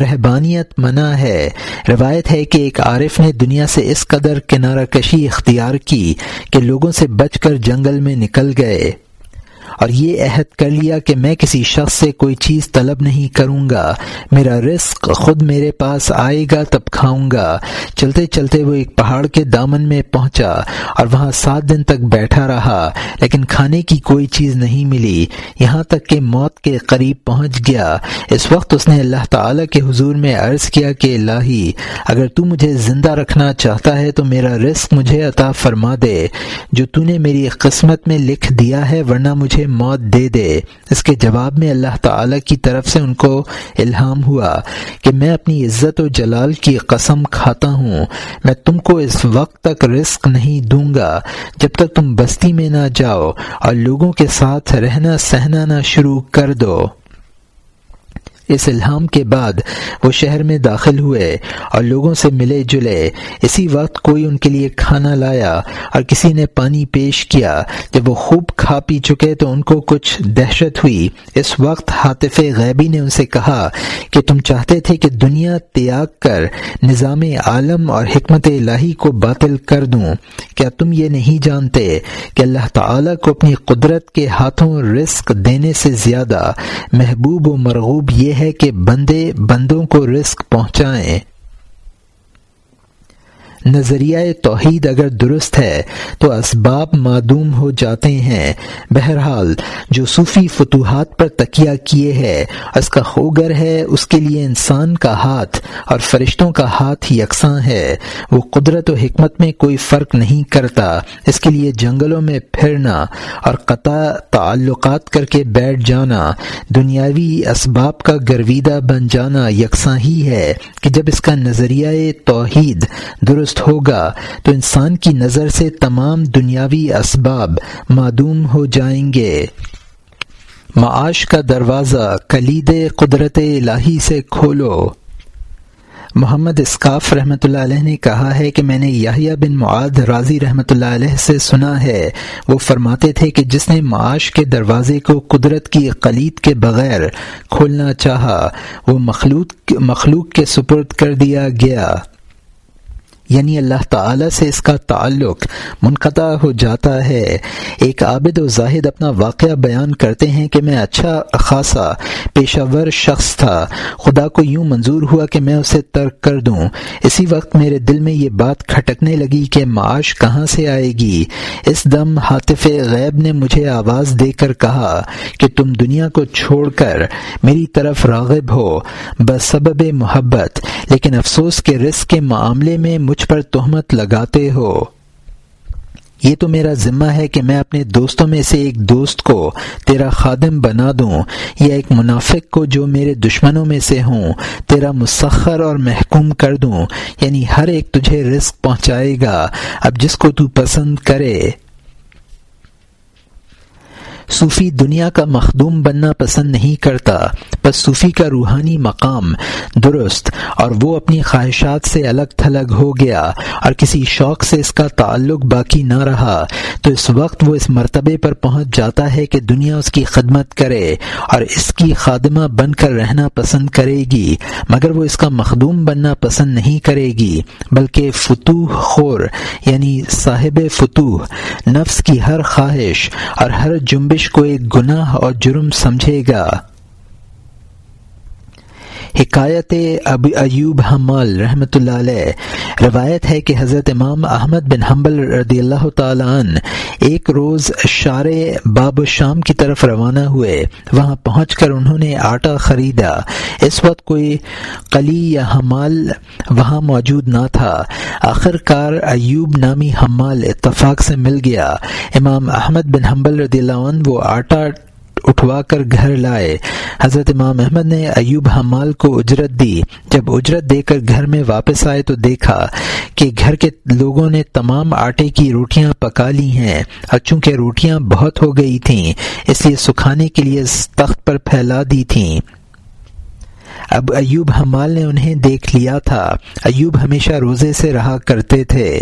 رہبانیت منع ہے۔ روایت ہے کہ ایک عارف نے دنیا سے اس قدر کنارہ کشی اختیار کی کہ لوگوں سے بچ کر جنگل میں نکل گئے۔ اور یہ عہد کر لیا کہ میں کسی شخص سے کوئی چیز طلب نہیں کروں گا۔ میرا رزق خود میرے پاس آئے گا، تب کھاؤں گا۔ چلتے چلتے وہ ایک پہاڑ کے دامن میں پہنچا اور وہاں سات دن تک بیٹھا رہا، لیکن کھانے کی کوئی چیز نہیں ملی۔ یہاں تک کہ موت کے قریب پہنچ گیا۔ اس وقت اس نے اللہ تعالی کے حضور میں عرض کیا کہ، الہی، اگر تو مجھے زندہ رکھنا چاہتا ہے تو میرا رزق مجھے عطا فرما دے۔ جو تو نے میری قسمت میں لکھ دیا ہے، ورنہ مجھے موت دے دے۔ اس کے جواب میں اللہ تعالی کی طرف سے ان کو الہام ہوا کہ میں اپنی عزت و جلال کی قسم کھاتا ہوں۔ میں تم کو اس وقت تک رزق نہیں دوں گا جب تک تم بستی میں نہ جاؤ اور لوگوں کے ساتھ رہنا سہنا نہ شروع کر دو۔ اس الہام کے بعد وہ شہر میں داخل ہوئے اور لوگوں سے ملے جلے۔ اسی وقت کوئی ان کے لیے کھانا لایا اور کسی نے پانی پیش کیا۔ جب وہ خوب کھا پی چکے تو ان کو کچھ دہشت ہوئی۔ اس وقت حاطف غیبی نے ان سے کہا کہ تم چاہتے تھے کہ دنیا تیاگ کر نظام عالم اور حکمت الہی کو باطل کر دوں۔ کیا تم یہ نہیں جانتے کہ اللہ تعالی کو اپنی قدرت کے ہاتھوں رزق دینے سے زیادہ محبوب و مرغوب یہ ہے کہ بندے بندوں کو رزق پہنچائیں نظریہ توحید اگر درست ہے تو اسباب معدوم ہو جاتے ہیں۔ بہرحال، جو صوفی فتوحات پر تکیہ کیے ہے اس کا خوگر ہے اس کے لیے انسان کا ہاتھ اور فرشتوں کا ہاتھ یکساں ہے۔ وہ قدرت و حکمت میں کوئی فرق نہیں کرتا۔ اس کے لیے جنگلوں میں پھرنا اور قطع تعلقات کر کے بیٹھ جانا، دنیاوی اسباب کا گرویدہ بن جانا یکساں ہی ہے کہ جب اس کا نظریہ توحید درست ہوگا تو انسان کی نظر سے تمام دنیاوی اسباب معدوم ہو جائیں گے۔ معاش کا دروازہ کلید قدرت الہی سے کھولو۔ محمد اسکاف رحمۃ اللہ علیہ نے کہا ہے کہ میں نے یاہیا بن معاد راضی رحمۃ اللہ علیہ سے سنا ہے۔ وہ فرماتے تھے کہ جس نے معاش کے دروازے کو قدرت کی قلید کے بغیر کھولنا چاہا، وہ مخلوق مخلوق کے سپرد کر دیا گیا۔ یعنی اللہ تعالی سے اس کا تعلق منقطع ہو جاتا ہے۔ ایک عابد و زاہد اپنا واقعہ بیان کرتے ہیں کہ میں اچھا خاصا پیشہ ور شخص تھا۔ خدا کو یوں منظور ہوا کہ میں اسے ترک کر دوں۔ اسی وقت میرے دل میں یہ بات کھٹکنے لگی کہ معاش کہاں سے آئے گی۔ اس دم حاطف غیب نے مجھے آواز دے کر کہا کہ تم دنیا کو چھوڑ کر میری طرف راغب ہو۔ بسبب محبت لیکن افسوس کے رزق کے معاملے میں مجھ پر تہمت لگاتے ہو۔ یہ تو میرا ذمہ ہے کہ میں اپنے دوستوں میں سے ایک دوست کو تیرا خادم بنا دوں، یا ایک منافق کو جو میرے دشمنوں میں سے ہوں، تیرا مسخر اور محکوم کر دوں یعنی ہر ایک تجھے رزق پہنچائے گا۔ اب جس کو تو پسند کرے صوفی دنیا کا مخدوم بننا پسند نہیں کرتا، بس صوفی کا روحانی مقام درست اور وہ اپنی خواہشات سے الگ تھلگ ہو گیا اور کسی شوق سے اس کا تعلق باقی نہ رہا۔ تو اس وقت وہ اس مرتبے پر پہنچ جاتا ہے کہ دنیا اس کی خدمت کرے اور اس کی خادمہ بن کر رہنا پسند کرے گی۔ مگر وہ اس کا مخدوم بننا پسند نہیں کرے گی، بلکہ فتوح خور یعنی صاحب فتوح، نفس کی ہر خواہش اور ہر جنبش کو ایک گناہ اور جرم سمجھے گا۔ حکایت اب ایوب حمال رحمۃ اللہ علیہ، روایت ہے کہ حضرت امام احمد بن حنبل رضی اللہ تعالیٰ عنہ ایک روز شار باب شام کی طرف روانہ ہوئے۔ وہاں پہنچ کر انہوں نے آٹا خریدا۔ اس وقت کوئی قلی یا حمال وہاں موجود نہ تھا۔ آخر کار ایوب نامی حمال اتفاق سے مل گیا۔ امام احمد بن حنبل رضی اللہ عنہ وہ آٹا اٹھوا کر گھر لائے۔ حضرت امام احمد نے ایوب حمال کو اجرت دی۔ جب اجرت دے کر گھر میں واپس آئے تو دیکھا کہ گھر کے لوگوں نے تمام آٹے کی روٹیاں پکا لی ہیں اور چونکہ روٹیاں بہت ہو گئی تھیں، اس لیے سکھانے کے لیے تخت پر پھیلا دی تھیں۔ اب ایوب حمال نے انہیں دیکھ لیا تھا۔ ایوب ہمیشہ روزے سے رہا کرتے تھے۔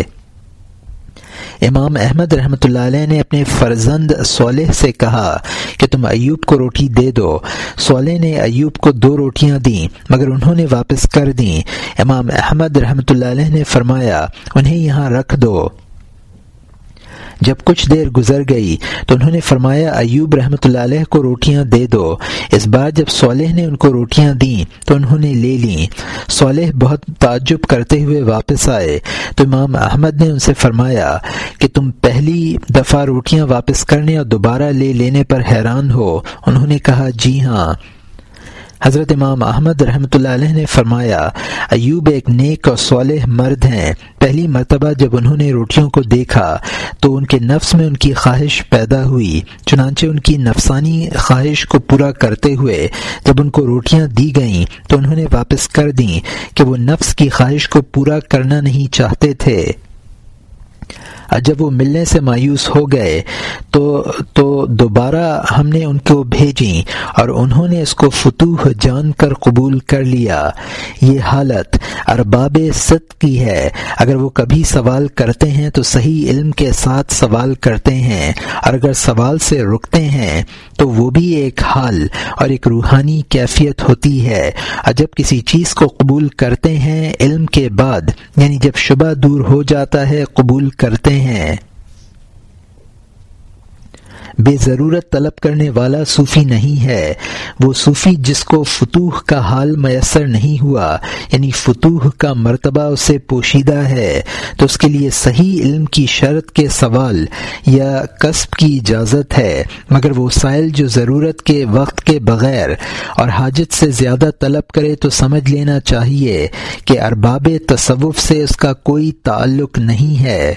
امام احمد رحمۃ اللہ علیہ نے اپنے فرزند صالح سے کہا کہ تم ایوب کو روٹی دے دو۔ صالح نے ایوب کو دو روٹیاں دیں، مگر انہوں نے واپس کر دیں۔ امام احمد رحمۃ اللہ علیہ نے فرمایا، انہیں یہاں رکھ دو۔ جب کچھ دیر گزر گئی تو انہوں نے فرمایا، ایوب رحمۃ اللہ علیہ کو روٹیاں دے دو۔ اس بار جب صالح نے ان کو روٹیاں دیں تو انہوں نے لے لیں۔ صالح بہت تعجب کرتے ہوئے واپس آئے۔ تو امام احمد نے ان سے فرمایا کہ تم پہلی دفعہ روٹیاں واپس کرنے اور دوبارہ لے لینے پر حیران ہو۔ انہوں نے کہا جی ہاں۔ حضرت امام احمد رحمۃ اللہ علیہ نے فرمایا، ایوب ایک نیک اور صالح مرد ہیں۔ پہلی مرتبہ جب انہوں نے روٹیوں کو دیکھا، تو ان کے نفس میں ان کی خواہش پیدا ہوئی۔ چنانچہ ان کی نفسانی خواہش کو پورا کرتے ہوئے جب ان کو روٹیاں دی گئیں، تو انہوں نے واپس کر دیں کہ وہ نفس کی خواہش کو پورا کرنا نہیں چاہتے تھے۔ جب وہ ملنے سے مایوس ہو گئے تو تو دوبارہ ہم نے ان کو بھیجی اور انہوں نے اس کو فتوح جان کر قبول کر لیا۔ یہ حالت ارباب ست کی ہے۔ اگر وہ کبھی سوال کرتے ہیں تو صحیح علم کے ساتھ سوال کرتے ہیں۔ اور اگر سوال سے رکتے ہیں تو وہ بھی ایک حال اور ایک روحانی کیفیت ہوتی ہے۔ اور جب کسی چیز کو قبول کرتے ہیں علم کے بعد یعنی جب شبہ دور ہو جاتا ہے، قبول کرتے ہیں بے ضرورت طلب کرنے والا صوفی نہیں ہے۔ وہ صوفی جس کو فتوح کا حال میسر نہیں ہوا یعنی فتوح کا مرتبہ اسے پوشیدہ ہے، تو اس کے لیے صحیح علم کی شرط کے سوال یا قصب کی اجازت ہے۔ مگر وہ سائل جو ضرورت کے وقت کے بغیر اور حاجت سے زیادہ طلب کرے تو سمجھ لینا چاہیے کہ ارباب تصوف سے اس کا کوئی تعلق نہیں ہے۔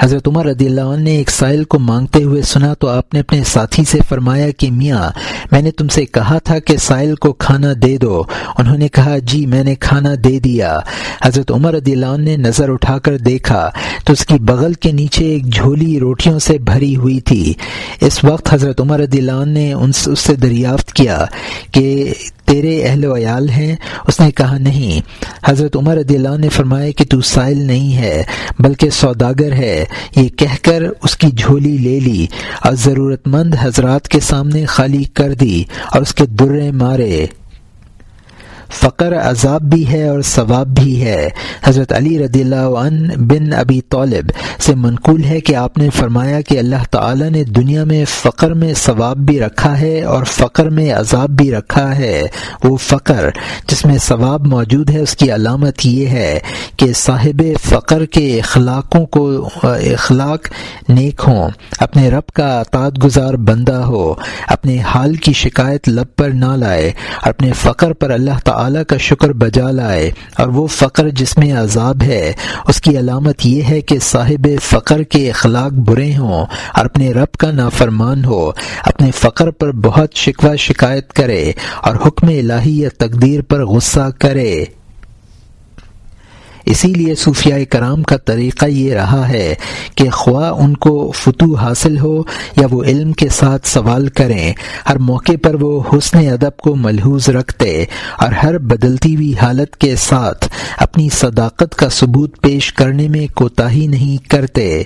حضرت عمر رضی اللہ عنہ نے ایک سائل کو مانگتے ہوئے سنا تو آپ نے اپنے ساتھی سے فرمایا کہ میاں، میں نے تم سے کہا تھا کہ سائل کو کھانا دے دو۔ انہوں نے کہا جی میں نے کھانا دے دیا۔ حضرت عمر رضی اللہ عنہ نے نظر اٹھا کر دیکھا تو اس کی بغل کے نیچے ایک جھولی روٹیوں سے بھری ہوئی تھی۔ اس وقت حضرت عمر رضی اللہ عنہ نے اس سے دریافت کیا کہ تیرے اہل و عیال ہیں؟ اس نے کہا، نہیں. حضرت عمر رضی اللہ نے فرمایا کہ تو سائل نہیں ہے، بلکہ سوداگر ہے۔ یہ کہہ کر اس کی جھولی لے لی اور ضرورت مند حضرات کے سامنے خالی کر دی اور اس کے درے مارے۔ فقر عذاب بھی ہے اور ثواب بھی ہے۔ حضرت علی رضی اللہ عنہ بن ابی طالب سے منقول ہے کہ آپ نے فرمایا کہ اللہ تعالی نے دنیا میں فقر میں ثواب بھی رکھا ہے اور فقر میں عذاب بھی رکھا ہے۔ وہ فقر جس میں ثواب موجود ہے، اس کی علامت یہ ہے کہ صاحب فقر کے اخلاقوں کو، اخلاق نیک ہوں، اپنے رب کا اطاعت گزار بندہ ہو، اپنے حال کی شکایت لب پر نہ لائے اور اپنے فقر پر اللہ تعالی تعالی کا شکر بجا لائے اور وہ فقر جس میں عذاب ہے، اس کی علامت یہ ہے کہ صاحب فقر کے اخلاق برے ہوں اور اپنے رب کا نافرمان ہو، اپنے فقر پر بہت شکوہ شکایت کرے اور حکم الہی یا تقدیر پر غصہ کرے۔ اسی لیے صوفیاء کرام کا طریقہ یہ رہا ہے کہ خواہ ان کو فتو حاصل ہو یا وہ علم کے ساتھ سوال کریں، ہر موقع پر وہ حسن ادب کو ملحوظ رکھتے اور ہر بدلتی ہوئی حالت کے ساتھ اپنی صداقت کا ثبوت پیش کرنے میں کوتاہی نہیں کرتے۔